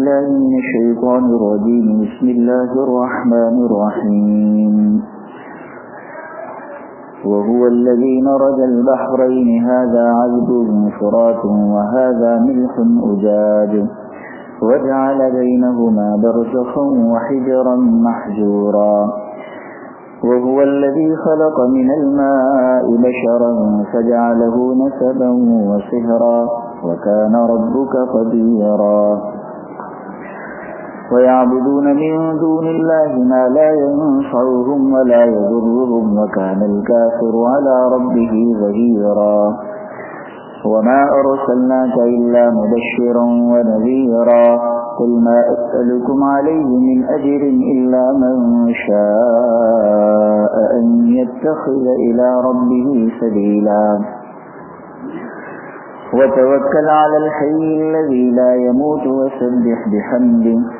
الله من الشيطان الرجيم. بسم الله الرحمن الرحيم. وهو الذي مرج البحرين. هذا عذب فرات وهذا ملح أجاج. وجعل بينهما برزخا وحجرا محجورا. وهو الذي خلق من الماء بشرا فجعله نسبا وصهرا وكان ربك قديرا. ويعبدون من دون الله ما لا ينفعهم ولا يضرهم وكان الكافر على ربه ظهيرا. وما أرسلناك إلا مبشرا ونذيرا. قل ما أسألكم عليه من أجر إلا من شاء أن يتخذ إلى ربه سبيلا. وتوكل على الحي الذي لا يموت وسبح بحمده.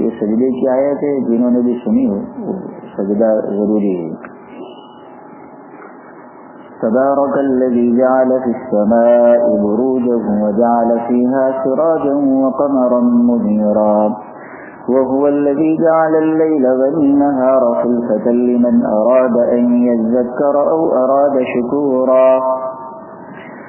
یہ سجدے کی آیت ہے جنہوں نے بھی سنی ہو سجدہ ضروری ہے تبارك الذي جعل في السماء بروجا وجعل فيها سراجا وقمرا منيرا وهو الذي جعل الليل والنهار خلفة لمن أراد أن يذكر أو أراد شكورا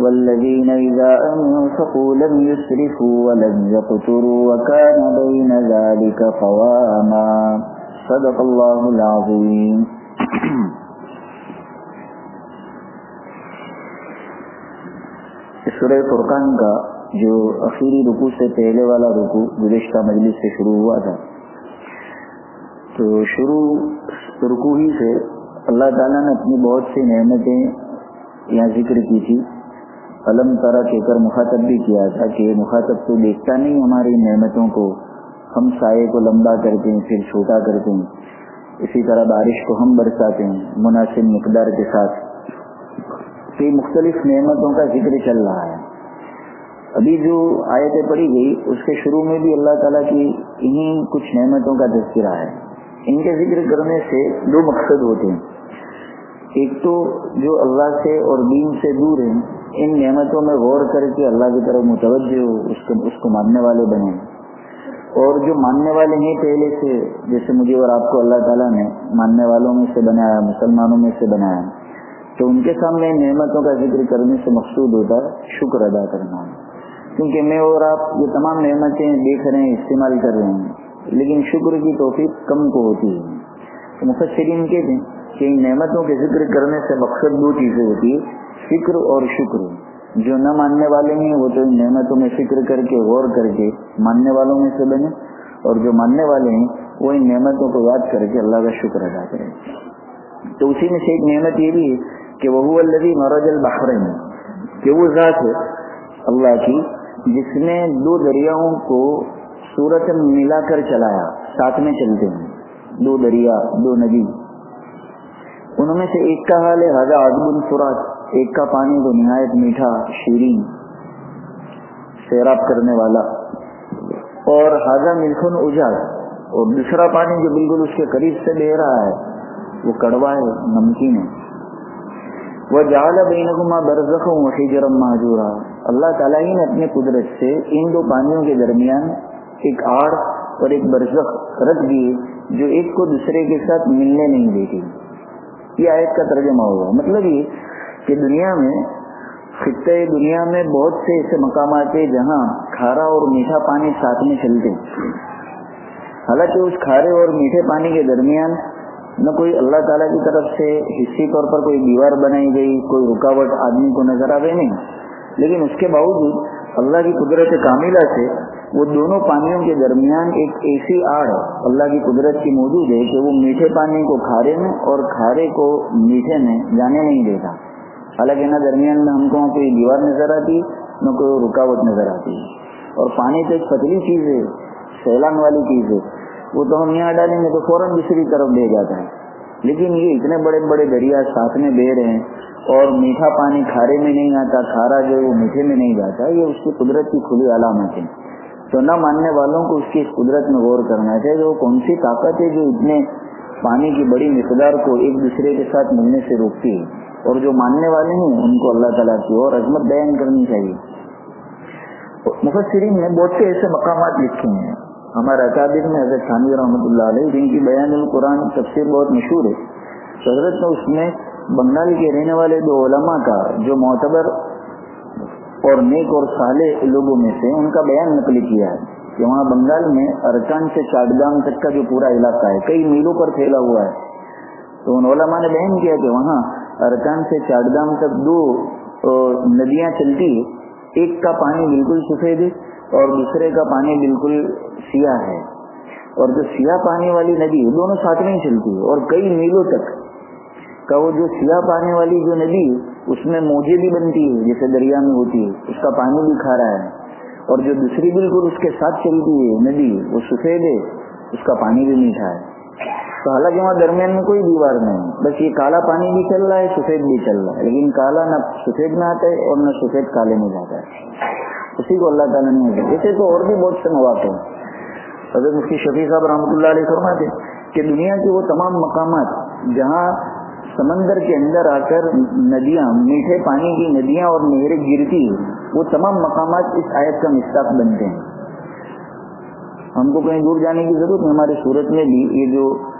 والذين إذا أنفقوا لم يسرفوا ولم يقتروا وكان بين ذلك قواما. صدق الله العظيم سورہ فرقان کا جو اخیری رکو سے پہلے والا رکو گزشتہ مجلس سے شروع ہوا تھا، تو شروع رکو ہی سے اللہ تعالیٰ نے اپنی بہت سی نعمتیں یہاں ذکر کی تھی۔ علم طرح کہہ کر مخاطب بھی کیا تھا کہ مخاطب تو دیکھتا نہیں ہماری نعمتوں کو۔ ہم سائے کو لمبا کرتے ہیں، پھر چھوٹا کرتے ہیں۔ اسی طرح بارش کو ہم برساتے ہیں، مناسب مقدار کے ساتھ۔ کئی مختلف نعمتوں کا ذکر چل رہا ہے۔ ابھی جو آیتیں پڑھی گئی، اس کے شروع میں بھی اللہ تعالیٰ کی انہی کچھ نعمتوں کا تذکرہ ہے۔ ان کے ذکر کرنے سے دو مقصد ہوتے ہیں۔ ایک تو جو اللہ سے اور دین سے دور ہیں ان نعمتوں میں غور کر کے اللہ کی طرف متوجہ ہو، اس کو اس کو ماننے والے بنے۔ اور جو ماننے والے ہیں پہلے سے، جیسے مجھے اور آپ کو اللہ تعالیٰ نے ماننے والوں میں سے بنایا، مسلمانوں میں سے بنایا، تو ان کے سامنے نعمتوں کا ذکر کرنے سے مقصود ہوتا ہے شکر ادا کرنا۔ کیونکہ میں اور آپ یہ تمام نعمتیں دیکھ رہے ہیں، استعمال کر رہے ہیں، لیکن شکر کی توفیق کم کو ہوتی ہے۔ تو مفسرین کہتے ہیں کہ ان نعمتوں کے ذکر کرنے سے مقصد دو چیزیں ہوتی ہے فکر اور شکر۔ جو نہ ماننے والے ہیں، وہ تو ان نعمتوں میں فکر کر کے، غور کر کے ماننے والوں میں سے بنے۔ اور جو ماننے والے ہیں، وہ ان نعمتوں کو یاد کر کے اللہ کا شکر ادا کریں۔ تو اسی میں سے ایک نعمت یہ بھی ہے کہ وہ الذی مرج البحرین، کہ وہ ذات ہے اللہ کی، جس نے دو دریاؤں کو صورت ملا کر چلایا، ساتھ میں چلتے ہیں۔ دو دریا، دو ندی۔ ان میں سے ایک کا حال ہے حضا عزب فرات ایک کا پانی تو نہایت میٹھا، شیرین، سیراب کرنے والا۔ اور حاضہ ملکن اجاز اور دوسرا پانی جو بالکل اس کے قریب سے بہ رہا ہے، وہ کڑوا ہے، نمکین ہے۔ وہ جال بینگما برزخ وحیجرم معجورا اللہ تعالیٰ ہی نے اپنے قدرت سے ان دو پانیوں کے درمیان ایک آڑ اور ایک برزخ رکھ دیے، جو ایک کو دوسرے کے ساتھ ملنے نہیں دیتی یہ آیت کا ترجمہ ہوگا مطلب یہ کہ دنیا میں، خطے دنیا میں بہت سے ایسے مقامات ہیں جہاں کھارا اور میٹھا پانی ساتھ میں چلتے حالانکہ اس کھارے اور میٹھے پانی کے درمیان نہ کوئی اللہ تعالیٰ کی طرف سے حصی طور پر کوئی دیوار بنائی گئی، کوئی رکاوٹ آدمی کو نظر آئے نہیں۔ لیکن اس کے باوجود اللہ کی قدرت کاملہ سے وہ دونوں پانیوں کے درمیان ایک ایسی آڑ اللہ کی قدرت کی موجود ہے کہ وہ میٹھے پانی کو کھارے میں اور کھارے کو میٹھے میں جانے نہیں دیتا۔ حالانکہ نہ درمیان میں ہم کو کوئی دیوار نظر آتی، نہ کوئی رکاوٹ نظر آتی۔ اور پانی تو ایک پتلی چیز ہے، سیلان والی چیز ہے۔ وہ تو ہم یہاں ڈالیں گے تو فوراً دوسری طرف دے جاتا ہے لیکن یہ اتنے بڑے بڑے دریا ساتھ میں بہ رہے ہیں اور میٹھا پانی کھارے میں نہیں آتا، کھارا جو وہ میٹھے میں نہیں جاتا، یہ اس کی قدرت کی کھلی علامت ہے۔ تو نہ ماننے والوں کو اس کی قدرت میں غور کرنا چاہیے جو کون سی طاقت ہے جو اتنے پانی کی بڑی مقدار کو ایک دوسرے کے ساتھ ملنے سے روکتی ہے؟ اور جو ماننے والے ہیں، ان کو اللہ تعالیٰ کی اور عظمت بیان کرنی چاہیے۔ مفسرین نے بہت سے ایسے مقامات لکھے ہیں۔ ہمارے اکادر میں حضرت خانوی رحمۃ اللہ علیہ، جن کی بیان القرآن تفسیر بہت مشہور ہے۔ حضرت نے اس میں بنگال کے رہنے والے دو علماء کا، جو معتبر اور نیک اور صالح لوگوں میں سے، ان کا بیان نقل کیا ہے کہ وہاں بنگال میں ارکان سے چاٹگام تک کا جو پورا علاقہ ہے، کئی میلوں پر پھیلا ہوا ہے۔ تو ان علماء نے بیان کیا کہ وہاں ارکان سے چاٹگام تک دو ندیاں چلتی ایک کا پانی بالکل سفید ہے اور دوسرے کا پانی بالکل سیاہ ہے۔ اور جو سیاہ پانی والی ندی دونوں ساتھ میں چلتی ہے اور کئی میلوں تک کا وہ جو سیاہ پانی والی جو ندی اس میں موجے بھی بنتی ہے، جیسے دریا میں ہوتی ہے۔ اس کا پانی بھی کھا رہا ہے۔ اور جو دوسری بالکل اس کے ساتھ چلتی ہے ندی، وہ سفید ہے، اس کا پانی بھی میٹھا ہے۔ تو حالانکہ وہاں درمیان میں کوئی دیوار نہیں بس یہ کالا پانی بھی چل رہا ہے، سفید بھی چل رہا ہے۔ لیکن کالا نہ سفید میں آتا ہے اور نہ سفید کالے میں جاتا ہے۔ اسی کو اللہ تعالیٰ نے ایسے تو اور بھی بہت سے مواقع ہیں۔ حضرت مفتی شفیع صاحب رحمۃ اللہ علیہ فرماتے کہ دنیا کے وہ تمام مقامات جہاں سمندر کے اندر آ کر ندیاں، میٹھے پانی کی ندیاں اور نہریں گرتی وہ تمام مقامات اس آیت کا مستاق بنتے ہیں۔ ہم کو کہیں دور جانے کی ضرورت نہیں، ہمارے صورت میں بھی یہ جو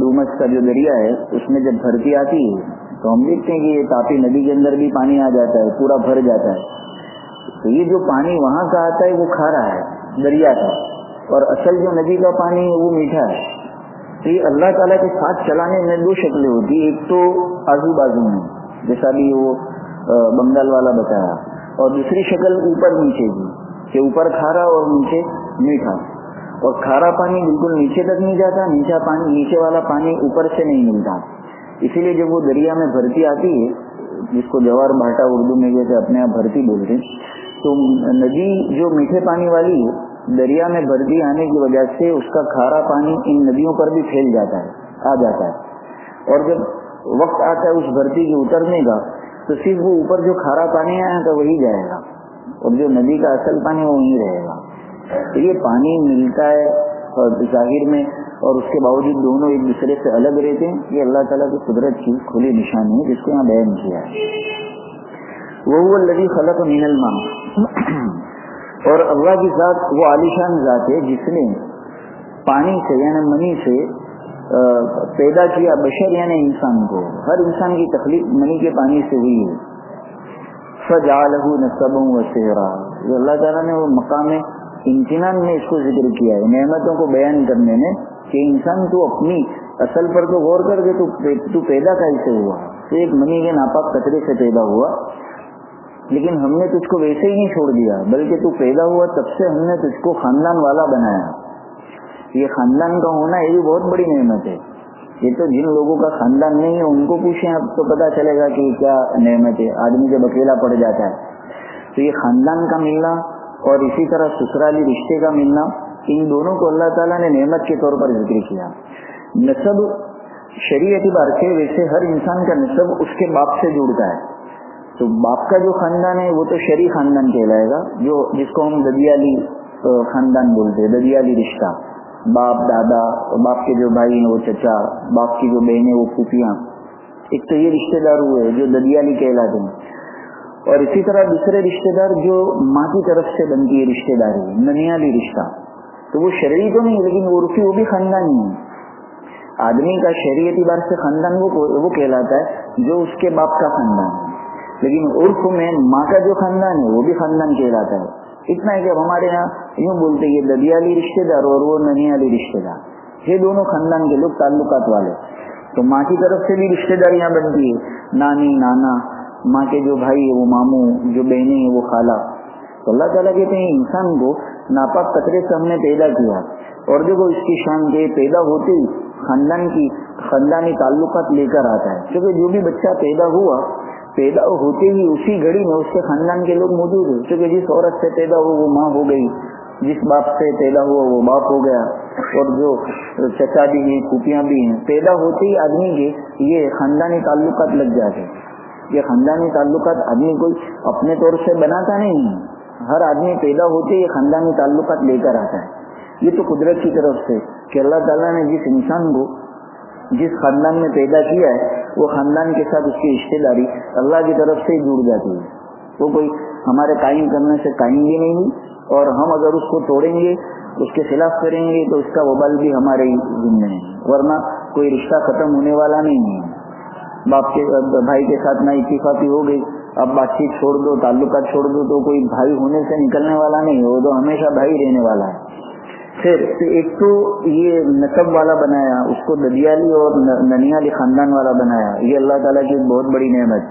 ڈومس کا جو دریا ہے، اس میں جب بھرتی آتی ہے تو ہم دیکھتے ہیں کہ یہ تاپی ندی کے اندر بھی پانی آ جاتا ہے، پورا بھر جاتا ہے۔ تو یہ جو پانی وہاں کا آتا ہے، وہ کھارا ہے، دریا کا۔ اور اصل جو ندی کا پانی ہے، وہ میٹھا ہے۔ تو یہ اللہ تعالیٰ کے ساتھ چلانے میں دو شکلیں ہوتی ایک تو آزو بازو میں، جیسا بھی وہ بنگال والا بتایا اور دوسری شکل اوپر نیچے کی، کہ اوپر کھارا اور نیچے میٹھا۔ اور کھارا پانی بالکل نیچے تک نہیں جاتا، نیچا پانی، نیچے والا پانی اوپر سے نہیں ملتا۔ اسی لیے جب وہ دریا میں بھرتی آتی ہے، جس کو جوار بھاٹا اردو میں جیسے اپنے آپ بھرتی بولتے تو ندی جو میٹھے پانی والی ہے، دریا میں بھرتی آنے کی وجہ سے اس کا کھارا پانی ان ندیوں پر بھی پھیل جاتا ہے، آ جاتا ہے۔ اور جب وقت آتا ہے اس بھرتی کے اترنے کا، تو صرف وہ اوپر جو کھارا پانی آیا تو وہی جائے گا۔ اور جو ندی کا اصل پانی وہ وہیں رہے گا۔ تو یہ پانی ملتا ہے ظاہر میں اور اس کے باوجود دونوں ایک دوسرے سے الگ رہتے ہیں، یہ اللہ تعالیٰ کی قدرت کی کھلی نشانی ہے جس کو یہاں بیان کیا ہے۔ وہ لدی خلق مین المان اور اللہ کی ذات وہ عالیشان ذات ہے جس نے پانی سے یعنی منی سے پیدا کیا بشر یعنی انسان کو۔ ہر انسان کی تکلیف منی کے پانی سے ہوئی ہے۔ سجا لہو نصب و سہرا اللہ تعالیٰ نے وہ مقام امتحان میں اس کو ذکر کیا ہے۔ نعمتوں کو بیان کرنے میں کہ انسان تو اپنی اصل پر تو غور کر کے تو پیدا کیسے ہوا۔ تو ایک منی کے ناپاک کچرے سے پیدا ہوا۔ لیکن ہم نے تجھ کو ویسے ہی نہیں چھوڑ دیا، بلکہ تو پیدا ہوا تب سے ہم نے تجھ کو خاندان والا بنایا۔ یہ خاندان کا ہونا یہ بھی بہت بڑی نعمت ہے۔ یہ تو جن لوگوں کا خاندان نہیں ہے، ان کو پوچھیں، اب تو پتا چلے گا کہ کیا نعمت ہے۔ آدمی جب اکیلا پڑ جاتا ہے۔ تو یہ خاندان کا ملنا اور اسی طرح سسرالی رشتے کا ملنا، ان دونوں کو اللہ تعالیٰ نے نعمت کے طور پر ذکر کیا۔ نصب شریع اعتبار سے ویسے ہر انسان کا نصب اس کے باپ سے جڑتا ہے۔ تو باپ کا جو خاندان ہے، وہ تو شریع خاندان کہلائے گا، جو جس کو ہم ددیالی خاندان بولتے ہیں ددیالی رشتہ۔ باپ، دادا باپ کے جو بھائی ہیں، وہ چچا، باپ کی جو بہنیں، وہ پھوپیاں ایک تو یہ رشتے دار ہوئے، جو ددیالی کہلاتے ہیں۔ اور اسی طرح دوسرے رشتے دار جو ماں کی طرف سے بنتی ہے رشتے داری ننیالی رشتہ۔ تو وہ شرعی تو نہیں، لیکن عرفی وہ بھی خاندانی ہے آدمی کا شہری اعتبار سے خاندان وہ وہ کہلاتا ہے جو اس کے باپ کا خاندان ہے۔ لیکن عرف میں ماں کا جو خاندان ہے، وہ بھی خاندان کہلاتا ہے۔ اتنا ہے کہ ہمارے یہاں یوں بولتے ہیں ددیالی رشتے دار اور وہ ننیالی رشتے دار۔ یہ دونوں خاندان کے لوگ تعلقات والے۔ تو ماں کی طرف سے بھی رشتے داریاں بنتی ہے، نانی، نانا ماں کے جو بھائی ہے وہ ماموں، جو بہنیں ہیں، وہ خالہ۔ تو اللہ تعالیٰ کہتے ہیں، انسان کو ناپاک قطرے سے ہم نے پیدا کیا۔ اور دیکھو اس کی شان کے پیدا ہوتے ہی خاندان کی، خاندانی تعلقات لے کر آتا ہے۔ کیونکہ جو بھی بچہ پیدا ہوا، پیدا ہوتے ہی اسی گھڑی میں اس کے خاندان کے لوگ موجود ہیں۔ کیونکہ جس عورت سے پیدا ہو، وہ ماں ہو گئی۔ جس باپ سے پیدا ہوا، وہ باپ ہو گیا۔ اور جو چچا بھی ہیں کھوپیاں بھی ہیں، پیدا ہوتے ہی آدمی کے یہ خاندانی تعلقات لگ جاتے یہ خاندانی تعلقات آدمی کوئی اپنے طور سے بناتا نہیں ہے۔ ہر آدمی پیدا ہوتے ہی خاندانی تعلقات لے کر آتا ہے۔ یہ تو قدرت کی طرف سے کہ اللہ تعالیٰ نے جس انسان کو جس خاندان میں پیدا کیا ہے، وہ خاندان کے ساتھ اس کی رشتے داری اللہ کی طرف سے جڑ جاتی ہے۔ وہ کوئی ہمارے قائم کرنے سے قائم بھی نہیں ہوئی اور ہم اگر اس کو توڑیں گے، اس کے خلاف کریں گے، تو اس کا وبال بھی ہمارے ذمے ہے۔ ورنہ کوئی رشتہ ختم ہونے والا نہیں ہے۔ باپ کے بھائی کے ساتھ نہ اتفاقی ہو گئی، اب بات چیت چھوڑ دو، تعلقات چھوڑ دو، تو کوئی بھائی ہونے سے نکلنے والا نہیں، وہ تو ہمیشہ بھائی رہنے والا ہے۔ پھر ایک تو یہ نصب والا بنایا، اس کو ددیالی اور ننیالی خاندان والا بنایا، یہ اللہ تعالیٰ کی بہت بڑی نعمت۔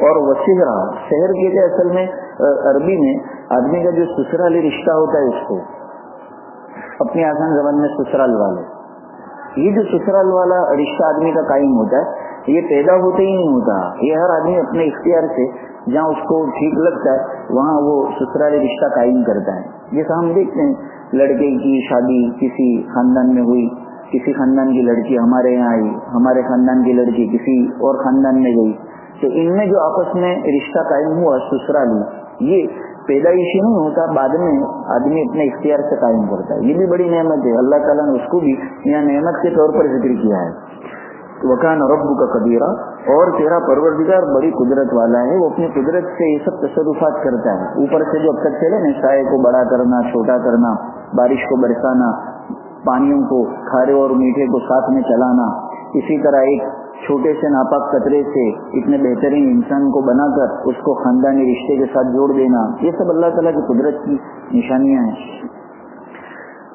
اور وسیع رہا شہر کے لیے اصل میں عربی میں، آدمی کا جو سسرالی رشتہ ہوتا ہے اس کو، اپنی آسان زبان میں سسرال والے۔ یہ جو سسرال والا رشتہ آدمی کا قائم ہوتا ہے یہ پیدا ہوتے ہی نہیں ہوتا۔ یہ ہر آدمی اپنے اختیار سے جہاں اس کو ٹھیک لگتا ہے، وہاں وہ سسرالی رشتہ قائم کرتا ہے۔ جیسا ہم دیکھتے ہیں، لڑکے کی شادی کسی خاندان میں ہوئی، کسی خاندان کی لڑکی ہمارے یہاں آئی، ہمارے خاندان کی لڑکی کسی اور خاندان میں گئی۔ تو ان میں جو آپس میں رشتہ قائم ہوا سسرالی یہ پیدائشی نہیں ہوتا، بعد میں آدمی اپنے اختیار سے قائم کرتا ہے۔ یہ بھی بڑی نعمت ہے۔ اللہ تعالیٰ نے اس کو بھی یہاں نعمت کے طور پر ذکر کیا ہے۔ وکان رب کا قبیرہ اور تیرا پروردگار بڑی قدرت والا ہے، وہ اپنی قدرت سے یہ سب تصرفات کرتا ہے۔ اوپر سے جو اب تک چلے نا، سائے کو بڑا کرنا، چھوٹا کرنا، بارش کو برسانا، پانیوں کو کھارے اور میٹھے کو ساتھ میں چلانا، اسی طرح ایک چھوٹے سے ناپاک قطرے سے اتنے بہترین انسان کو بنا کر اس کو خاندانی رشتے کے ساتھ جوڑ دینا۔ یہ سب اللہ تعالیٰ کی قدرت کی نشانیاں ہیں۔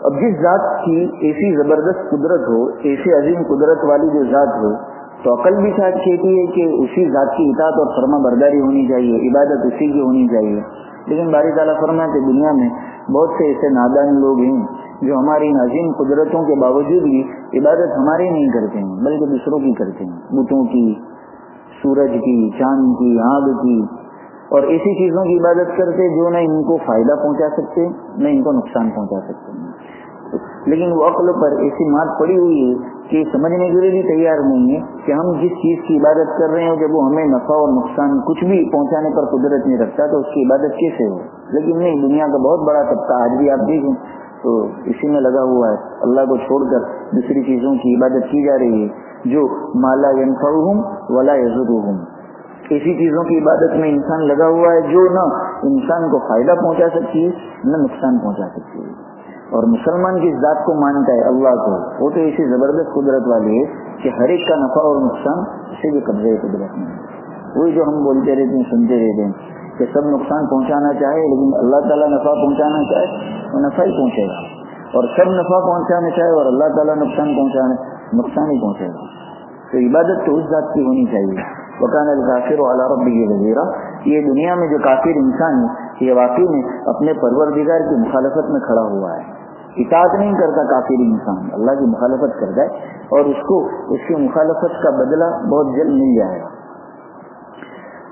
اب جس ذات کی ایسی زبردست قدرت ہو، ایسی عظیم قدرت والی جو ذات ہو، تو عقل بھی ساتھ کہتی ہے کہ اسی ذات کی اطاعت اور فرما برداری ہونی چاہیے، عبادت اسی کی ہونی چاہیے۔ لیکن باری تعالیٰ فرما کہ دنیا میں بہت سے ایسے نادان لوگ ہیں جو ہماری عظیم قدرتوں کے باوجود بھی عبادت ہماری نہیں کرتے ہیں، بلکہ دوسروں کی کرتے ہیں۔ بتوں کی، سورج کی، چاند کی، آگ کی اور ایسی چیزوں کی عبادت کرتے جو نہ ان کو فائدہ پہنچا سکتے، نہ ان کو نقصان پہنچا سکتے۔ لیکن وہ عقل پر ایسی مات پڑی ہوئی ہے کہ سمجھنے کے لیے بھی تیار نہیں ہے کہ ہم جس چیز کی عبادت کر رہے ہیں، جب وہ ہمیں نفع اور نقصان کچھ بھی پہنچانے پر قدرت نہیں رکھتا، تو اس کی عبادت کیسے ہو؟ لیکن نہیں، دنیا کا بہت بڑا طبقہ، آج بھی آپ دیکھیں تو اسی میں لگا ہوا ہے۔ اللہ کو چھوڑ کر دوسری چیزوں کی عبادت کی جا رہی ہے، جو مالا ہوں ولا یزر ہوں ایسی چیزوں کی عبادت میں انسان لگا ہوا ہے جو نہ انسان کو فائدہ پہنچا سکتی ہے، نہ نقصان پہنچا سکتی ہے۔ اور مسلمان کس ذات کو مانتا ہے اللہ کو، وہ تو ایسی زبردست قدرت والی ہے کہ ہر ایک کا نفع اور نقصان اسے بھی قبضے قدرت میں وہی جو ہم بولتے رہتے ہیں، سنتے رہتے ہیں کہ سب نقصان پہنچانا چاہے، لیکن اللہ تعالیٰ نفع پہنچانا چاہے وہ نفع ہی پہنچے گا۔ اور سب نفع پہنچانا چاہے اور اللہ تعالیٰ نقصان پہنچانے، نقصان ہی پہنچے گا۔ تو عبادت تو اس ذات کی ہونی چاہیے۔ وکان الکافر والا رب یہ وزیرہ یہ دنیا میں جو کافر انسان ہے، یہ واقعی میں اپنے پروردگار کی مخالفت میں کھڑا ہوا ہے۔ اطاعت نہیں کرتا کافر انسان۔ اللہ کی مخالفت کرتا ہے اور اس کو، اس کی مخالفت کا بدلہ بہت جلد مل جائے گا۔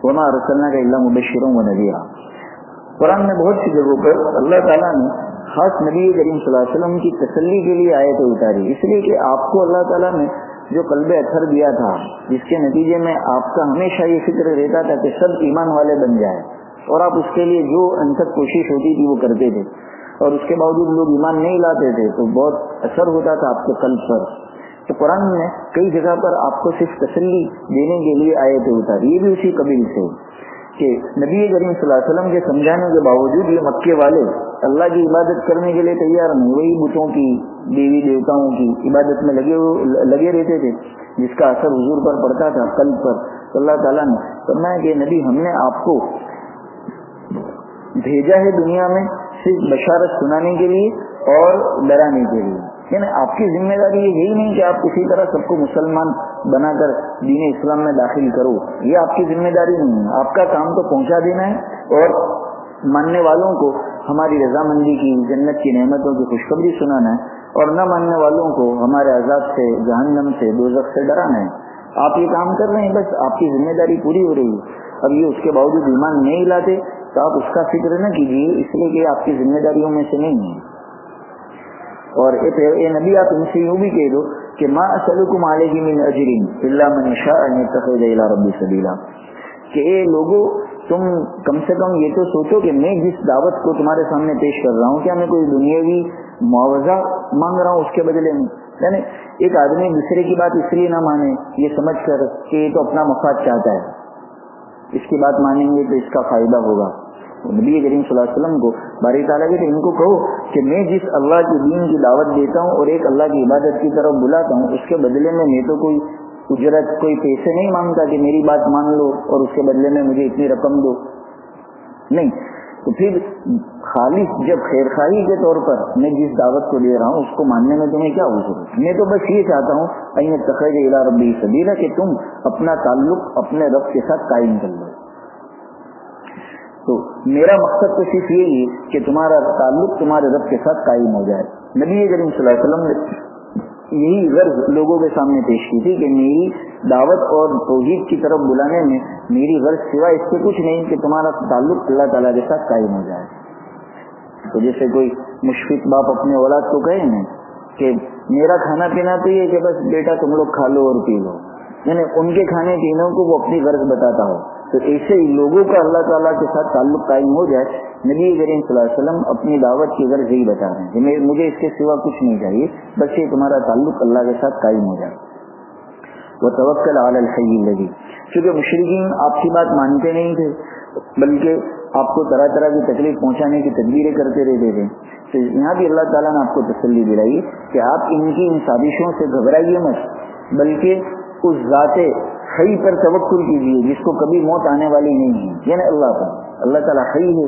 وما رسلنا کا اللہ مبشروں و نذیرہ قرآن میں بہت سی جگہوں پر اللہ تعالیٰ نے خاص نبی کریم صلی اللہ علیہ وسلم کی تسلی کے لیے آئے تو اتاری۔ اس لیے کہ آپ کو اللہ تعالیٰ نے جو قلب اثر دیا تھا، جس کے نتیجے میں آپ کا ہمیشہ یہ فکر رہتا تھا کہ سب ایمان والے بن جائے اور آپ اس کے لیے جو انتک کوشش ہوتی تھی وہ کرتے تھے۔ اور اس کے باوجود لوگ ایمان نہیں لاتے تھے، تو بہت اثر ہوتا تھا آپ کے قلب پر۔ تو قرآن میں کئی جگہ پر آپ کو صرف تسلی دینے کے لیے آئے تھے اتار یہ بھی اسی قبیل سے۔ کہ نبی کریم صلی اللہ علیہ وسلم کے سمجھانے کے باوجود یہ مکے والے اللہ کی عبادت کرنے کے لیے تیار نہیں، وہی بتوں کی دیوی دیوتاؤں کی عبادت میں لگے لگے رہتے تھے، جس کا اثر حضور پر پڑتا تھا، قلب پر۔ اللہ تعالیٰ نے فرمایا کہ نبی، ہم نے آپ کو بھیجا ہے دنیا میں صرف بشارت سنانے کے لیے اور ڈرانے کے لیے۔ یعنی آپ کی ذمہ داری یہی نہیں کہ آپ کسی طرح سب کو مسلمان بنا کر دین اسلام میں داخل کرو۔ یہ آپ کی ذمہ داری نہیں ہے۔ آپ کا کام تو پہنچا دینا ہے اور ماننے والوں کو ہماری رضامندی کی، جنت کی نعمتوں کی خوشخبری سنانا ہے اور نہ ماننے والوں کو ہمارے عذاب سے، جہنم سے، دوزخ سے ڈرانا ہے۔ آپ یہ کام کر رہے ہیں، بس آپ کی ذمہ داری پوری ہو رہی ہے۔ اب یہ اس کے باوجود ایمان نہیں لاتے تو آپ اس کا فکر نہ کیجیے اس لیے کہ آپ کی ذمہ داریوں میں سے نہیں ہے۔ اور اے نبی، آپ ان سے یوں بھی کہہ دو کہ ماں اسلکم علیہ من اجرین اللہ من شاء ان يتخذ الى ربی سبیلا کہ اے لوگوں تم کم سے کم یہ تو سوچو کہ میں جس دعوت کو تمہارے سامنے پیش کر رہا ہوں، کیا میں کوئی دنیاوی معاوضہ مانگ رہا ہوں اس کے بدلے میں؟ یعنی ایک آدمی دوسرے کی بات اس لیے نہ مانے، یہ سمجھ کر کہ یہ تو اپنا مفاد چاہتا ہے۔ اس کی بات مانیں گے تو اس کا فائدہ ہوگا۔ نبی کریم صلی اللہ علیہ وسلم کو باری تعالیٰ کہ ان کو کہو کہ میں جس اللہ کے دین کی دعوت دیتا ہوں اور ایک اللہ کی عبادت کی طرف بلاتا ہوں، اس کے بدلے میں میں تو کوئی اجرت، کوئی پیسے نہیں مانگتا کہ میری بات مان لو اور اس کے بدلے میں مجھے اتنی رقم دو۔ نہیں، تو پھر خالص جب خیر خواہی کے طور پر میں جس دعوت کو دے رہا ہوں، اس کو ماننے میں تمہیں کیا ہو سکے میں تو بس یہ چاہتا ہوں تخیر الا ربی سبیلا کہ تم اپنا تعلق اپنے رب کے ساتھ قائم کر لو۔ تو میرا مقصد تو صرف یہی ہے کہ تمہارا تعلق تمہارے رب کے ساتھ قائم ہو جائے۔ نبی کریم صلی اللہ علیہ وسلم نے یہی غرض لوگوں کے سامنے پیش کی تھی کہ میری دعوت اور توحید کی طرف بلانے میں میری غرض سوا اس سے کچھ نہیں کہ تمہارا تعلق اللہ تعالیٰ کے ساتھ قائم ہو جائے۔ تو جیسے کوئی مشفق باپ اپنے اولاد کو کہے نا کہ میرا کھانا پینا تو یہ کہ بس بیٹا تم لوگ کھا لو اور پی لو۔ یعنی ان کے کھانے پینے کو وہ اپنی غرض بتاتا ہو۔ تو ایسے لوگوں کا اللہ تعالیٰ کے ساتھ تعلق قائم ہو جائے، نبی کریم صلی اللہ علیہ وسلم اپنی دعوت کی غرض یہی بتا رہے ہیں مجھے اس کے سوا کچھ نہیں چاہیے، بس یہ تمہارا تعلق اللہ کے ساتھ قائم ہو جائے۔ وہ توکل الحی لگی کیونکہ مشرقین آپ کی بات مانتے نہیں تھے، بلکہ آپ کو طرح طرح کی تکلیف پہنچانے کی تدبیریں کرتے رہتے تھے۔ تو یہاں بھی اللہ تعالیٰ نے آپ کو تسلی دلائی کہ آپ ان کی ان سازشوں سے گھبرائیے مت، بلکہ اس ذات حی پر توکل کیجیے جس کو کبھی موت آنے والی نہیں ہے۔ یعنی اللہ پر اللہ تعالیٰ حی ہے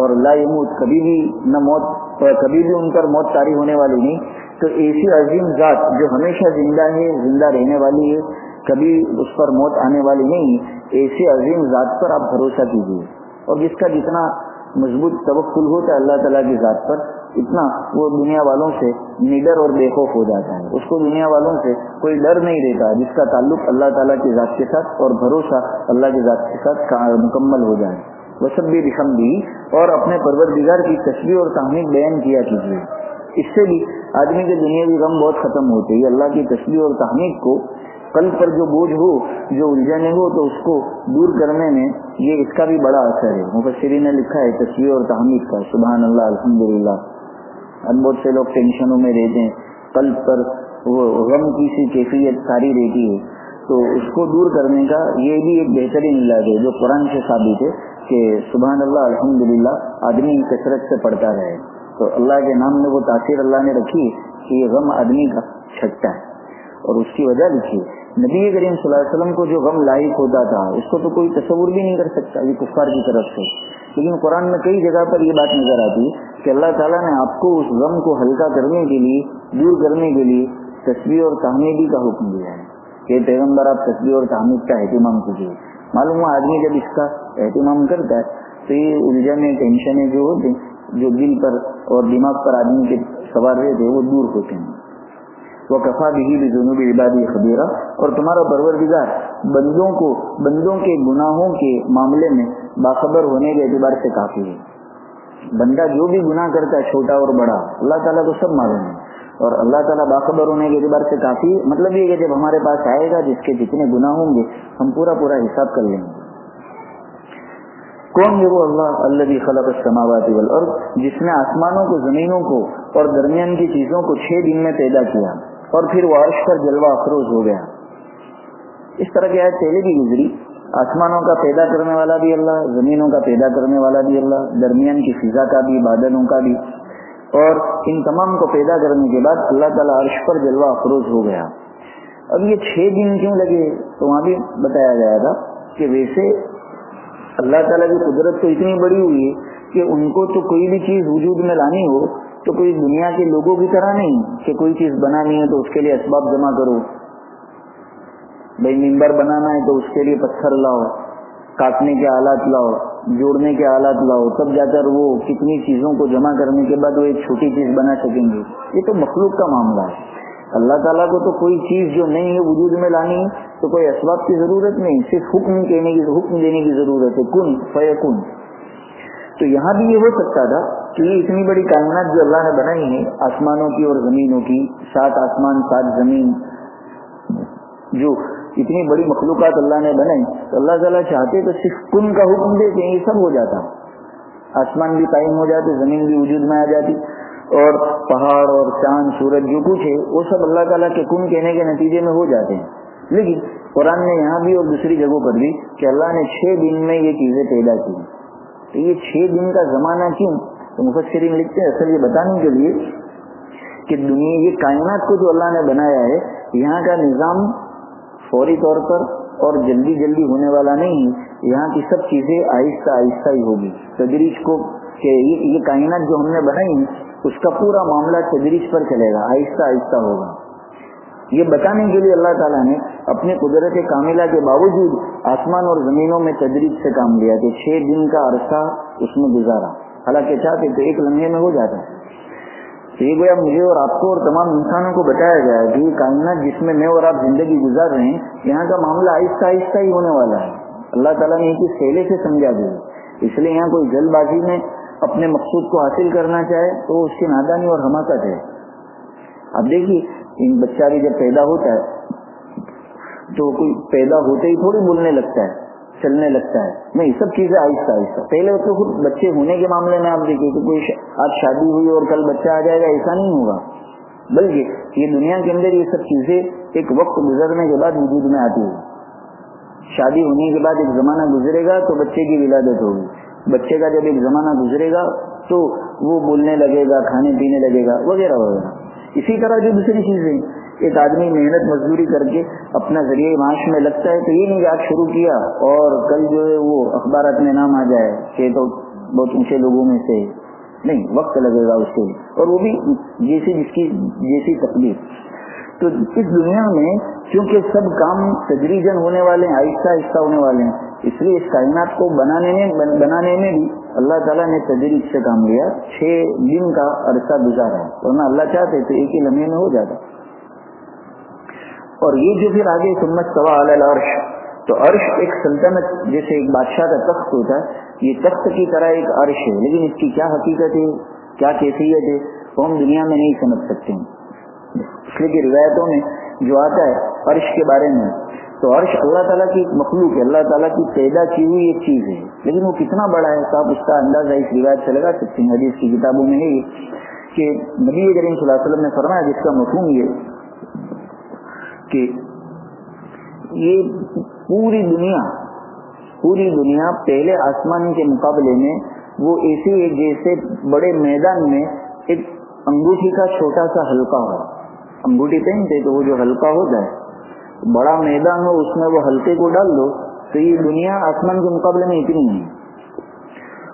اور لا يموت کبھی بھی نہ موت کبھی بھی ان پر موت تاری ہونے والی نہیں۔ تو ایسی عظیم ذات جو ہمیشہ زندہ ہے، زندہ رہنے والی ہے، کبھی اس پر موت آنے والی نہیں، ایسی عظیم ذات پر آپ بھروسہ کیجیے اور جس کا جتنا مضبوط توقل ہوتا ہے اللہ تعالیٰ کی ذات پر اتنا وہ دنیا والوں سے نڈر اور بے خوف ہو جاتا ہے۔ اس کو دنیا والوں سے کوئی ڈر نہیں رہتا جس کا تعلق اللہ تعالیٰ کی ذات کے ساتھ اور بھروسہ اللہ کی ذات کے ساتھ مکمل ہو جائے۔ وہ سب بھی رقم بھی اور اپنے پروردگار کی تصویر اور تحمید بیان کیا کیجیے۔ اس سے بھی آدمی کے دنیاوی غم بہت ختم ہوتے ہیں اللہ کی تصویر اور تحمید کو قلب پر جو بوجھ ہو، جو الجھنے ہو، تو اس کو دور کرنے میں یہ اس کا بھی بڑا اثر ہے۔ مفسرین نے لکھا ہے تصویر اور تحمید کا۔ سبحان اللہ الحمد للہ بہت سے لوگ ٹینشنوں میں رہتے ہیں۔ قلب پر وہ غم کی سی کیفیت ساری رہتی ہے۔ تو اس کو دور کرنے کا یہ بھی ایک بہترین علاج ہے، جو قرآن سے ثابت ہے کہ سبحان اللہ الحمد للہ آدمی کثرت سے پڑھتا رہے۔ تو اللہ کے نام میں وہ تاثیر اللہ نے رکھی کہ یہ غم آدمی کا چھٹتا ہے۔ اور اس کی وجہ لکھی نبی کریم صلی اللہ علیہ وسلم کو جو غم لاحق ہوتا تھا، اس کو تو کوئی تصور بھی نہیں کر سکتا، یہ کفار کی طرف سے۔ لیکن قرآن میں کئی جگہ پر یہ بات نظر آتی کہ اللہ تعالیٰ نے آپ کو اس غم کو ہلکا کرنے کے لیے، دور کرنے کے لیے تصویر اور تحمیدی کا حکم دیا ہے۔ کہ پیغمبر، آپ تصویر اور تحمید کا اہتمام کیجیے۔ معلوم ہوا آدمی جب اس کا اہتمام کرتا ہے، تو یہ الجھنے ٹینشنیں جو ہوتے جو دل پر اور دماغ پر آدمی کے سوار رہتے وہ دور ہوتے ہیں۔ وہ کفا بھی جنوبی عبادی خبیرہ۔ اور تمہارا پروردگار بندوں کو، بندوں کے گناہوں کے معاملے میں باخبر ہونے کے اعتبار سے کافی ہے۔ بندہ جو بھی گناہ کرتا ہے، چھوٹا اور بڑا، اللہ تعالیٰ کو سب معلوم ہے۔ اور اللہ تعالیٰ باخبر ہونے کے اعتبار سے کافی مطلب یہ کہ جب ہمارے پاس آئے گا، جس کے جتنے گناہ ہوں گے، ہم پورا پورا حساب کر لیں گے۔ کون ہے وہ اللہ؟ اللہ خلق السماوات والارض، جس نے آسمانوں کو، زمینوں کو اور درمیان کی چیزوں کو چھ دن میں پیدا کیا۔ اور پھر وہ عرش پر جلوہ افروز ہو گیا۔ اس طرح کی آیت پہلے بھی گزری۔ آسمانوں کا پیدا کرنے والا بھی اللہ، زمینوں کا پیدا کرنے والا بھی اللہ، درمیان کی فضا کا بھی، بادلوں کا بھی۔ اور ان تمام کو پیدا کرنے کے بعد اللہ تعالیٰ عرش پر جلوہ افروز ہو گیا۔ اب یہ چھ دن کیوں لگے؟ تو وہاں بھی بتایا گیا تھا کہ ویسے اللہ تعالیٰ کی قدرت تو اتنی بڑی ہوئی کہ ان کو تو کوئی بھی چیز وجود میں لانی ہو تو کوئی دنیا کے لوگوں کی طرح نہیں کہ کوئی چیز بنانی ہے تو اس کے لیے اسباب جمع کرو۔ بھائی ممبر بنانا ہے تو اس کے لیے پتھر لاؤ، کاٹنے کے آلات لاؤ، جوڑنے کے آلات لاؤ، تب جا کر وہ کتنی چیزوں کو جمع کرنے کے بعد وہ ایک چھوٹی چیز بنا سکیں گے۔ یہ تو مخلوق کا معاملہ ہے۔ اللہ تعالیٰ کو تو کوئی چیز جو نہیں ہے وجود میں لانی، تو کوئی اسباب کی ضرورت نہیں، صرف حکم کہنے کی، حکم دینے کی ضرورت ہے۔ کن؟ فی کن تو یہاں بھی یہ ہو سکتا تھا کہ یہ اتنی بڑی کائنات جو اللہ نے بنائی ہے آسمانوں کی اور زمینوں کی، سات آسمان، سات زمین، جو اتنی بڑی مخلوقات اللہ نے بنائی، تو اللہ تعالیٰ چاہتے تو صرف کن کا حکم دیتے یہ سب ہو جاتا۔ آسمان بھی قائم ہو جاتے، زمین بھی وجود میں آ جاتی۔ اور پہاڑ اور چاند، سورج، جو کچھ ہے، وہ سب اللہ تعالیٰ کے کن کہنے کے نتیجے میں ہو جاتے ہیں۔ لیکن قرآن نے یہاں بھی اور دوسری جگہوں پر بھی کہ اللہ نے چھ دن میں یہ چیزیں پیدا کی۔ تو یہ چھ دن کا زمانہ کیوں؟ تو مفسرین لکھتے ہیں، اصل یہ بتانے کے لیے کہ دنیا یہ کائنات کو جو اللہ نے بنایا ہے، یہاں کا نظام فوری طور پر اور جلدی جلدی ہونے والا نہیں، یہاں کی سب چیزیں آہستہ آہستہ ہی ہوگی۔ تدریج کو کہ یہ کائنات جو ہم نے بنائی، اس کا پورا معاملہ تدریج پر چلے گا، آہستہ آہستہ ہوگا۔ یہ بتانے کے لیے اللہ تعالیٰ نے اپنے قدرت کاملہ کے باوجود آسمان اور زمینوں میں تدریج سے کام لیا کہ چھ دن کا عرصہ اس میں گزارا۔ حالانکہ چاہتے تو ایک لمحے میں ہو جاتا تو یہ گویا مجھے اور آپ کو اور تمام انسانوں کو بتایا گیا کہ یہ کائنات جس میں میں اور آپ زندگی گزار رہے ہیں، یہاں کا معاملہ آہستہ آہستہ ہی ہونے والا ہے۔ اللہ تعالیٰ نے یہ چیز پہلے سے سمجھا دی۔ اس لیے یہاں کوئی جلد بازی میں اپنے مقصود کو حاصل کرنا چاہے تو اس کی نادانی اور حماقت ہے۔ اب دیکھیے بچہ بھی جب پیدا ہوتا ہے تو کوئی پیدا ہوتے ہی تھوڑی بولنے لگتا ہے۔ چلنے لگتا ہے۔ نہیں، سب چیزیں آہستہ آہستہ۔ پہلے تو خود بچے ہونے کے معاملے میں آپ دیکھیے کہ کوئی آج شادی ہوئی اور کل بچہ آ جائے گا، ایسا نہیں ہوگا۔ بلکہ یہ دنیا کے اندر یہ سب چیزیں ایک وقت گزرنے کے بعد وجود میں آتی ہے شادی ہونے کے بعد ایک زمانہ گزرے گا تو بچے کی ولادت ہوگی۔ بچے کا جب ایک زمانہ گزرے گا تو وہ بولنے لگے گا، کھانے پینے لگے گا، وغیرہ وغیرہ۔ اسی طرح جو دوسری چیزیں ایک آدمی محنت مزدوری کر کے اپنا ذریعہ معاش میں لگتا ہے تو یہ نہیں کہ آج شروع کیا اور کل جو ہے وہ اخبارات میں نام آ جائے کہ تو بہت اونچے لوگوں میں سے نہیں، وقت لگے گا اس کے اور وہ بھی جیسی جس کی جیسی تکلیف تو اس دنیا میں کیونکہ سب کام تجریجن ہونے والے ہیں، آہستہ آہستہ ہونے والے ہیں، اس لیے اس کائنات کو بنانے میں بنانے میں بھی اللہ تعالیٰ نے تجریج سے کام لیا۔ چھ دن کا عرصہ گزارا ورنہ اللہ چاہتے تو ایک ہی لمحے میں ہو جاتا۔ اور یہ جو پھر آگے سمت سوا عرش تو عرش ایک سلطنت، جیسے ایک بادشاہ کا تخت ہوتا ہے، یہ تخت کی طرح ایک عرش ہے، لیکن اس کی کیا حقیقت ہے؟ کیا کیفیت ہے؟ وہ ہم دنیا میں نہیں سمجھ سکتے ہیں۔ اس لیے کہ روایتوں میں جو آتا ہے عرش کے بارے میں، تو عرش اللہ تعالیٰ کی ایک مخلوق ہے، اللہ تعالیٰ کی پیدا کی ہوئی ایک چیز ہے۔ لیکن وہ کتنا بڑا ہے، تو آپ اس کا اندازہ اس روایت سے لگا سکتے ہیں، حدیث کی کتابوں میں ہے کہ نبی کریم صلی اللہ علیہ وسلم نے فرمایا جس کا مفہوم یہ کہ یہ پوری دنیا پوری دنیا پہلے آسمان کے مقابلے میں وہ ایسی ہے جیسے بڑے میدان میں ایک انگوٹھی کا چھوٹا سا ہلکا ہو۔ انگوٹھی پہنتے تو وہ جو ہلکا ہو جائے۔ بڑا میدان ہو، اس میں وہ ہلکے کو ڈال دو، تو یہ دنیا آسمان کے مقابلے میں اتنی ہے۔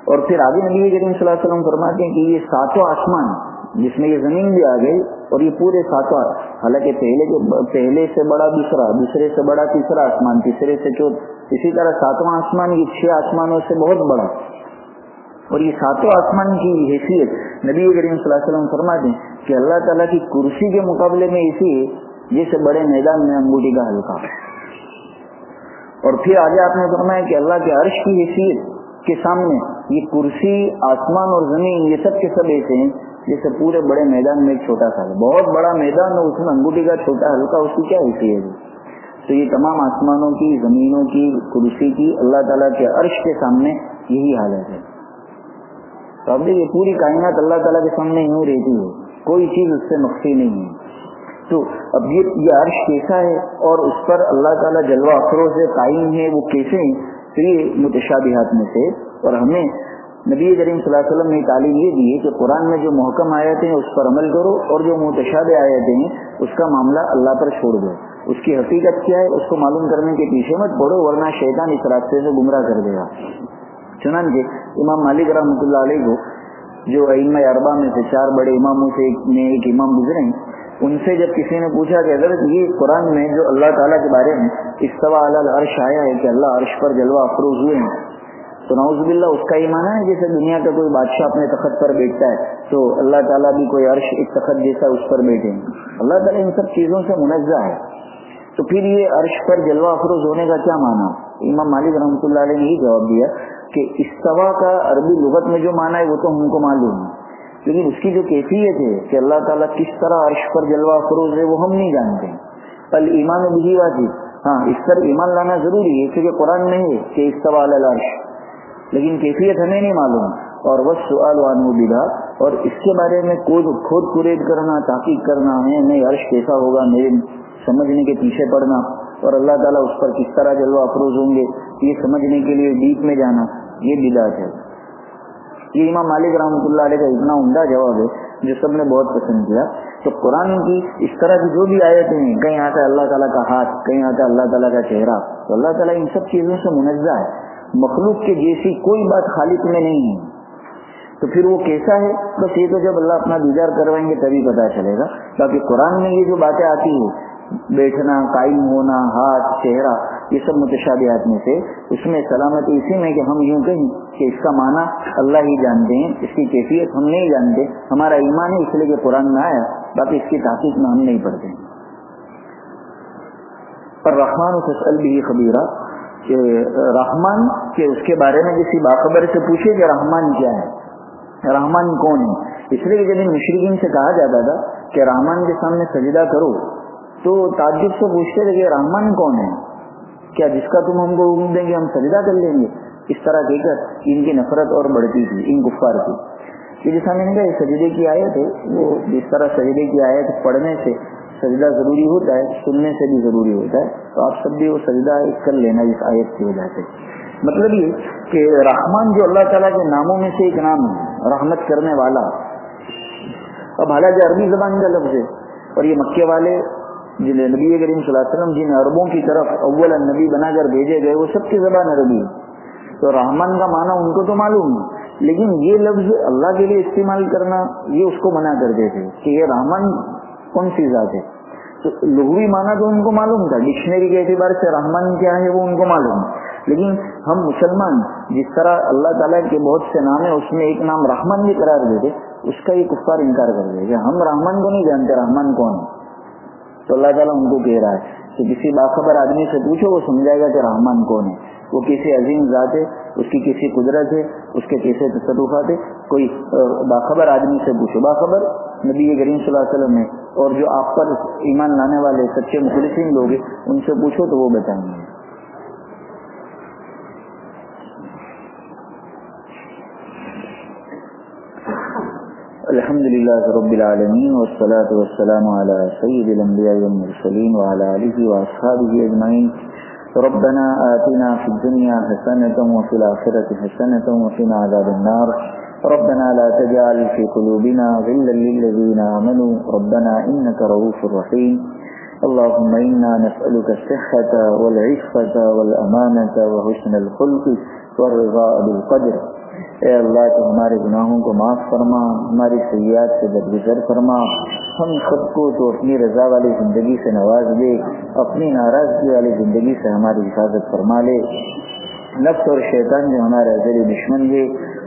اور پھر آگے نبی کریم صلی اللہ علیہ وسلم فرماتے ہیں کہ یہ ساتوں آسمان جس میں یہ زمین بھی آ گئی اور یہ پورے ساتواں۔ حالانکہ پہلے کے پہلے سے بڑا دوسرا، دوسرے سے بڑا تیسرا آسمان، تیسرے سے چوتھ، اسی طرح ساتواں آسمان، یہ چھ آسمانوں سے بہت بڑا۔ اور یہ ساتوں آسمان کی حیثیت نبی کریم صلی اللہ علیہ وسلم فرما دیں کہ اللہ تعالیٰ کی کرسی کے مقابلے میں ایسی ہے جیسے بڑے میدان میں انگوٹھی کا ہلکا اور پھر آگے آپ نے فرمایا کہ اللہ کے عرش کی حیثیت کے سامنے یہ کرسی، آسمان اور زمین، یہ سب کے سب ایسے ہیں جیسے پورے بڑے میدان میں ایک چھوٹا سا بہت بڑا میدان اس میں انگوٹھی کا چھوٹا ہلکا اس کی کیا حیثیت ہے؟ تو یہ تمام آسمانوں کی، زمینوں کی، کرسی کی، اللہ تعالیٰ کے عرش کے سامنے یہی حالت ہے۔ تو اب دیکھیے پوری کائنات اللہ تعالیٰ کے سامنے یوں رہتی ہے۔ کوئی چیز اس سے مخفی نہیں ہے۔ تو اب یہ یہ عرش کیسا ہے اور اس پر اللہ تعالیٰ جلوہ افروز قائم ہے وہ کیسے ہیں؟ تو یہ متشابہات میں سے اور ہمیں نبی کریم صلی اللہ علیہ وسلم نے تعلیم یہ دی ہے کہ قرآن میں جو محکم آیتیں ہیں، اس پر عمل کرو اور جو متشاد آیتیں ہیں، اس کا معاملہ اللہ پر چھوڑ دو۔ اس کی حقیقت کیا ہے؟ اس کو معلوم کرنے کے پیچھے مت پڑھو ورنہ شیطان اس راستے سے گمراہ کر دے گا۔ چنانچہ امام مالک رحمۃ اللہ علیہ کو، جو علم اربا میں سے چار بڑے اماموں سے میں ایک امام گزرے ہیں، ان سے جب کسی نے پوچھا کہ اگر یہ قرآن میں جو اللہ تعالیٰ کے بارے میں استوا عرش آیا ہے کہ اللہ عرش پر جلوہ افروز ہوئے ہیں تو نعوذ باللہ اس کا ایمان ہے جیسے دنیا کا کوئی بادشاہ اپنے تخت پر بیٹھتا ہے، تو اللہ تعالیٰ بھی کوئی عرش ایک تخت جیسا اس پر بیٹھے۔ اللہ تعالیٰ ان سب چیزوں سے منزہ ہے۔ تو پھر یہ عرش پر جلوہ افروز ہونے کا کیا مانا امام مالک رحمۃ اللہ علیہ نے یہ جواب دیا کہ استوا کا عربی لغت میں جو مانا ہے وہ تو ہم کو معلوم ہے۔ لیکن اس کی جو کیفیت ہے کہ اللہ تعالیٰ کس طرح عرش پر جلوہ افروز ہے وہ ہم نہیں جانتے۔ کل ایمان بھی واجب ہاں اس پر ایمان لانا ضروری ہے، کیونکہ قرآن نہیں ہے کہ استوا عرش لیکن کیفیت ہمیں نہیں معلوم۔ اور وہ سوال وانو بدا اور اس کے بارے میں کود کھود کرید کرنا تحقیق کرنا ہے نہیں، عرش کیسا ہوگا، میرے سمجھنے کے پیچھے پڑنا۔ اور اللہ تعالیٰ اس پر کس طرح جلوہ افروز ہوں گے، یہ سمجھنے کے لیے ڈیپ میں جانا، یہ بدعت ہے۔ یہ امام مالک رحمۃ اللہ علیہ کا اتنا عمدہ جواب ہے، جو سب نے بہت پسند کیا۔ تو قرآن کی اس طرح کی جو بھی آیتیں ہیں کہیں آتا ہے اللہ تعالیٰ کا ہاتھ، کہیں آتا ہے اللہ تعالیٰ کا چہرہ، تو اللہ تعالیٰ ان سب چیزوں سے منزہ ہے۔ مخلوق کے جیسی کوئی بات خالق میں نہیں ہے۔ تو پھر وہ کیسا ہے؟ بس یہ تو جب اللہ اپنا دیدار کروائیں گے تبھی پتا چلے گا۔ باقی قرآن میں یہ جو باتیں آتی ہیں، بیٹھنا، قائم ہونا، ہاتھ، چہرہ، یہ سب متشابہات میں سے، اس میں سلامتی اسی میں کہ ہم یوں کہیں کہ اس کا معنی اللہ ہی جانتے ہیں، اس کی کیفیت ہم نہیں جانتے، ہمارا ایمان ہے، اس لیے کہ قرآن میں آیا، باقی اس کی تحقیق میں ہم نہیں پڑھتے۔ اور رحمان فصل بھی خبیرہ۔ کہ رحمان کہ اس کے بارے میں کسی باخبر سے پوچھے کہ رحمان کیا ہے؟ رحمان کون ہے؟ اس لیے جب مشرقین سے کہا جاتا تھا کہ رحمان کے سامنے سجدہ کرو، تو تعجب سے پوچھتے تھے کہ رحمان کون ہے؟ کیا جس کا تم ہم کو حکم دیں گے ہم سجدہ کر لیں گے؟ اس طرح کہہ کر ان کی نفرت اور بڑھتی تھی، ان گفار کی۔ جیسا میں نے کہا سجدے کی آیت ہے، وہ جس طرح سجدے کی آیت پڑھنے سے سجدہ ضروری ہوتا ہے، سننے سے بھی ضروری ہوتا ہے۔ تو آپ سب بھی وہ سجدہ کر لینا اس آیت کی وجہ سے۔ مطلب یہ کہ رحمان جو اللہ تعالیٰ کے ناموں میں سے ایک نام ہے، رحمت کرنے والا۔ اب حالانکہ عربی زبان کا لفظ ہے، اور یہ مکے والے جن نبی کریم صلی اللہ علیہ وسلم، جن عربوں کی طرف اول نبی بنا کر بھیجے گئے، وہ سب کی زبان عربی ہے تو رحمان کا معنی ان کو تو معلوم ہے، لیکن یہ لفظ اللہ کے لیے استعمال کرنا، یہ اس کو منع کر دیتے کہ یہ رحمان کون سی ذات ہے؟ لغوی معنی تو ان کو معلوم تھا۔ ڈکشنری کے اعتبار سے رحمان کیا ہے وہ ان کو معلوم۔ لیکن ہم مسلمان جس طرح اللہ تعالیٰ کے بہت سے نام ہے اس میں ایک نام رحمان بھی قرار دیتے، اس کا یہ کفار انکار کر دے کہ ہم رحمان کو نہیں جانتے، رحمان کون ہے؟ تو اللہ تعالیٰ ان کو کہہ رہا ہے کہ کسی باخبر آدمی سے پوچھو، وہ سمجھائے گا کہ رحمان کون ہے۔ وہ کسی عظیم ذات ہے اس کی کسی قدرت ہے، اس کے کیسے تصرفات ہے کوئی باخبر آدمی سے پوچھو۔ باخبر نبی کریم صلی اللہ علیہ وسلم ہے اور جو آپ پر ایمان لانے والے سچے مخلصین لوگ ہیں، ان سے پوچھو تو وہ بتائیں گے۔ الحمد لله رب العالمين والصلاة والسلام على سيد الأنبياء والمرسلين وعلى آله وأصحابه أجمعين ربنا آتنا في الدنيا حسنة وفي الآخرة حسنة وفينا عذاب النار. ربنا لا تجعل في قلوبنا غلا للذين آمنوا. ربنا إنك رؤوف رحيم. اللهم إنا نسألك الصحة والعفة والأمانة وحسن الخلق والرضاء بالقدر. اے اللہ تو ہمارے گناہوں کو معاف فرما ہماری سیاحت سے درگزر فرما ہم سب کو تو اپنی رضا والی زندگی سے نواز دے اپنی ناراضگی والی زندگی سے ہماری حفاظت فرما لے۔ نفس اور شیطان جو ہمارے ازلی دشمن ہے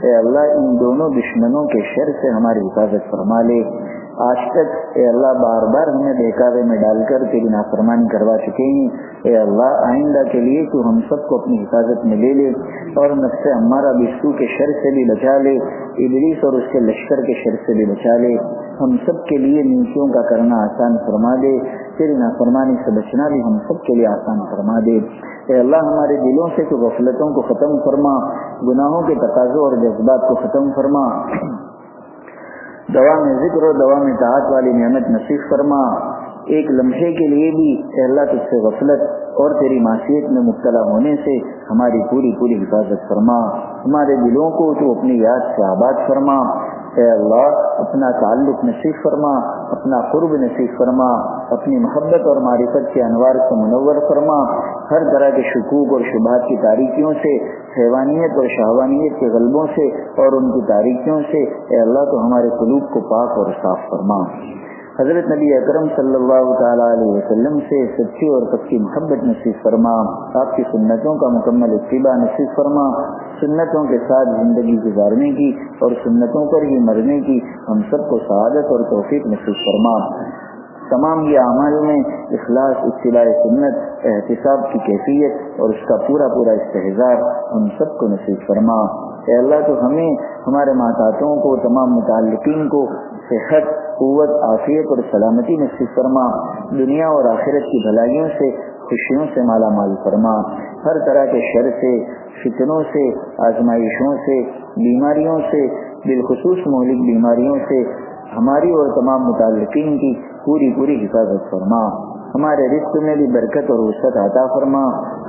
اے اللہ، ان دونوں دشمنوں کے شر سے ہماری حفاظت فرما لے۔ آج تک اے اللہ بار بار ہمیں بہکاوے میں ڈال کر تیری نافرمانی کروا چکے ہیں۔ اے اللہ، آئندہ کے لیے تو ہم سب کو اپنی حفاظت میں لے لے اور نفس ہمارا بسو کے شر سے بھی بچا لے، ابلیس اور اس کے لشکر کے شر سے بھی بچا لے۔ ہم سب کے لیے نیچوں کا کرنا آسان فرما دے، تیری نافرمانی سے بچنا بھی ہم سب کے لیے آسان فرما دے۔ اے اللہ، ہمارے دلوں سے تو غفلتوں کو ختم فرما، گناہوں کے تقاضوں اور جذبات کو ختم فرما۔ دوا میں ذکر و دوا میں تعت والی نعمت نصیب فرما۔ ایک لمحے کے لیے بھی اللہ تجھ سے غفلت اور تیری معاشیت میں مبتلا ہونے سے ہماری پوری پوری حفاظت فرما۔ ہمارے دلوں کو تو اپنی یاد سے آباد فرما۔ اے اللہ، اپنا تعلق نصیب فرما، اپنا قرب نصیب فرما، اپنی محبت اور معرفت کے انوار کو منور فرما۔ ہر طرح کے شکوک اور شبہات کی تاریکیوں سے، حیوانیت اور شہوانیت کے غلبوں سے اور ان کی تاریکیوں سے، اے اللہ تو ہمارے قلوب کو پاک اور صاف فرما۔ حضرت نبی اکرم صلی اللہ تعالیٰ علیہ وسلم سے سچی اور پکی محبت نصیب فرما، آپ کی سنتوں کا مکمل اتباع نصیب فرما، سنتوں کے ساتھ زندگی گزارنے کی اور سنتوں پر ہی مرنے کی ہم سب کو سعادت اور توفیق نصیب فرما۔ تمام یہ اعمال میں اخلاص اطلاع سنت، احتساب کی کیفیت اور اس کا پورا پورا استحصار ہم سب کو نصیب فرما۔ اے اللہ تو ہمیں، ہمارے ماتاتوں کو، تمام متعلقین کو صحت قوت، عافیت اور سلامتی نصیب فرما۔ دنیا اور آخرت کی بھلائیوں سے، خوشیوں سے مالا مال فرما۔ ہر طرح کے شر سے، فتنوں سے، آزمائشوں سے، بیماریوں سے، بالخصوص مہلک بیماریوں سے ہماری اور تمام متعلقین کی پوری پوری حفاظت فرما۔ ہمارے رزق میں بھی برکت اور وسعت عطا فرما۔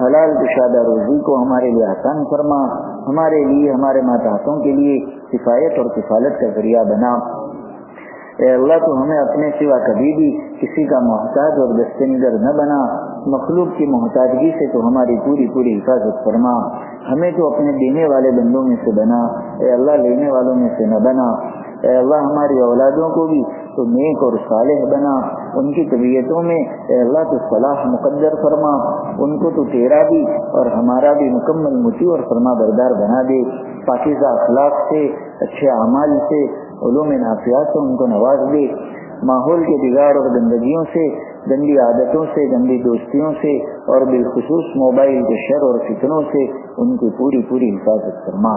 حلال کشادہ روزی کو ہمارے لیے آسان فرما۔ ہمارے لیے، ہمارے ماتحتوں کے لیے کفایت اور کفالت کا ذریعہ بنا۔ اے اللہ تو ہمیں اپنے سوا کبھی بھی کسی کا محتاج اور دست نگر نہ بنا۔ مخلوق کی محتاجگی سے تو ہماری پوری پوری حفاظت فرما۔ ہمیں تو اپنے دینے والے بندوں میں سے بنا۔ اے اللہ، لینے والوں میں سے نہ بنا۔ اے اللہ، ہماری اولادوں کو بھی تو نیک اور صالح بنا۔ ان کی طبیعتوں میں اے اللہ تو صلاح مقدر فرما۔ ان کو تو تیرا بھی اور ہمارا بھی مکمل متی اور فرما بردار بنا دے۔ پاکیزہ اخلاق سے، اچھے اعمال سے علوم نافیات سے ان کو نواز دے، ماحول کے بگاڑ اور گندگیوں سے، گندی عادتوں سے، گندی دوستیوں سے اور بالخصوص موبائل کے شر اور فتنوں سے ان کی پوری پوری حفاظت فرما۔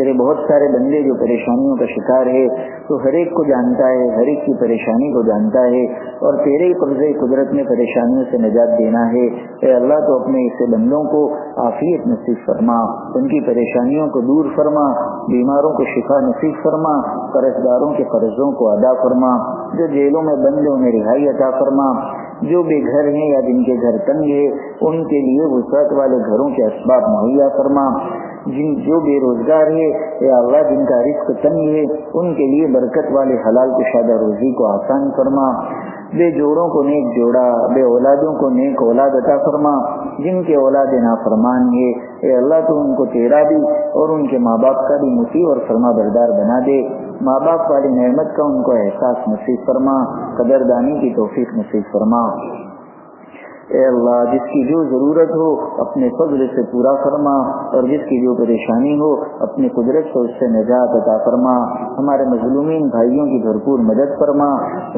تیرے بہت سارے بندے جو پریشانیوں کا شکار ہے، تو ہر ایک کو جانتا ہے، ہر ایک کی پریشانی کو جانتا ہے، اور تیرے قرض قدرت میں پریشانیوں سے نجات دینا ہے۔ اے اللہ، تو اپنے اسے بندوں کو عافیت نصیب فرما، ان کی پریشانیوں کو دور فرما، بیماروں کو شفا نصیب فرما قرض داروں کے قرضوں کو ادا فرما، جو جیلوں میں بند ہیں انہیں رہائی عطا فرما، جو بے گھر ہیں یا جن کے گھر تنگ ہے ان کے لیے وسعت والے گھروں کے اسباب مہیا فرما۔ جن جو بے روزگار ہے یا اللہ جن کا رزق تنگ ہے، ان کے لیے برکت والے حلال کشادہ روزی کو آسان فرما۔ بے جوڑوں کو نیک جوڑا، بے اولادوں کو نیک اولاد عطا فرما۔ جن کے اولاد نافرمان ہے اے اللہ تو ان کو تیرا بھی اور ان کے ماں باپ کا بھی مسی اور فرما بردار بنا دے۔ ماں باپ والی نعمت کا ان کو احساس نصیب فرما۔ قدردانی کی توفیق نصیب فرما۔ اے اللہ، جس کی جو ضرورت ہو، اپنے فضل سے پورا فرما اور جس کی جو پریشانی ہو، اپنی قدرت سے اس سے نجات عطا فرما۔ ہمارے مظلومین بھائیوں کی بھرپور مدد فرما۔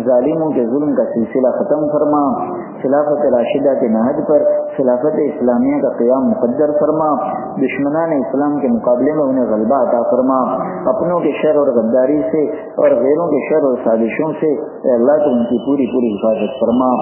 ظالموں کے ظلم کا سلسلہ ختم فرما۔ خلافت راشدہ کے نہج پر خلافت اسلامیہ کا قیام مقدر فرما۔ دشمنان اسلام کے مقابلے میں انہیں غلبہ عطا فرما۔ اپنوں کے شر اور غداری سے اور غیروں کے شر اور سازشوں سے اے اللہ تو ان کی پوری پوری حفاظت فرما۔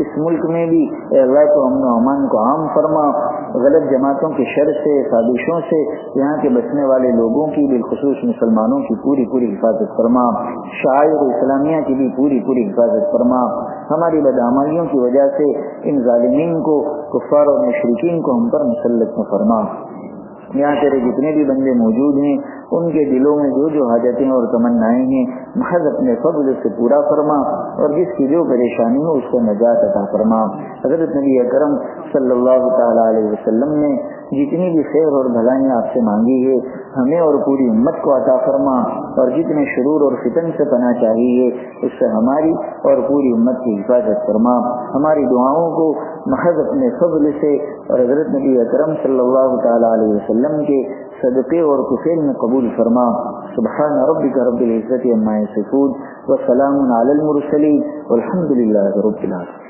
اس ملک میں بھی اے اللہ تو امن و امان کو عام فرما، غلط جماعتوں کی شر سے سازشوں سے، یہاں کے بچنے والے لوگوں کی، بالخصوص مسلمانوں کی پوری پوری حفاظت فرما۔ شاعر اسلامیہ کی بھی پوری پوری حفاظت فرما۔ ہماری بدعمالیوں کی وجہ سے ان ظالمین کو، کفار اور مشرقین کو ہم پر مسلط میں فرما۔ یہاں تیرے جتنے بھی بندے موجود ہیں، ان کے دلوں میں جو جو حاجتیں اور تمنائیں ہیں محض اپنے فضل سے پورا فرما اور جس کی جو پریشانی ہو اس کو نجات عطا فرما۔ حضرت نبی اکرم صلی اللہ تعالیٰ علیہ وسلم نے جتنی بھی خیر اور بھلائیاں آپ سے مانگی ہے، ہمیں اور پوری امت کو عطا فرما اور جتنے شرور اور فتن سے پناہ چاہیے، اس سے ہماری اور پوری امت کی حفاظت فرما۔ ہماری دعاؤں کو محض اپنے فضل سے اور حضرت نبی اکرم صلی اللہ تعالیٰ علیہ وسلم کے صدقے اور کفیل میں قبول فرما سبحان ربک رب العزت عما یصفون وسلام علی المرسلین والحمد للہ رب العالمین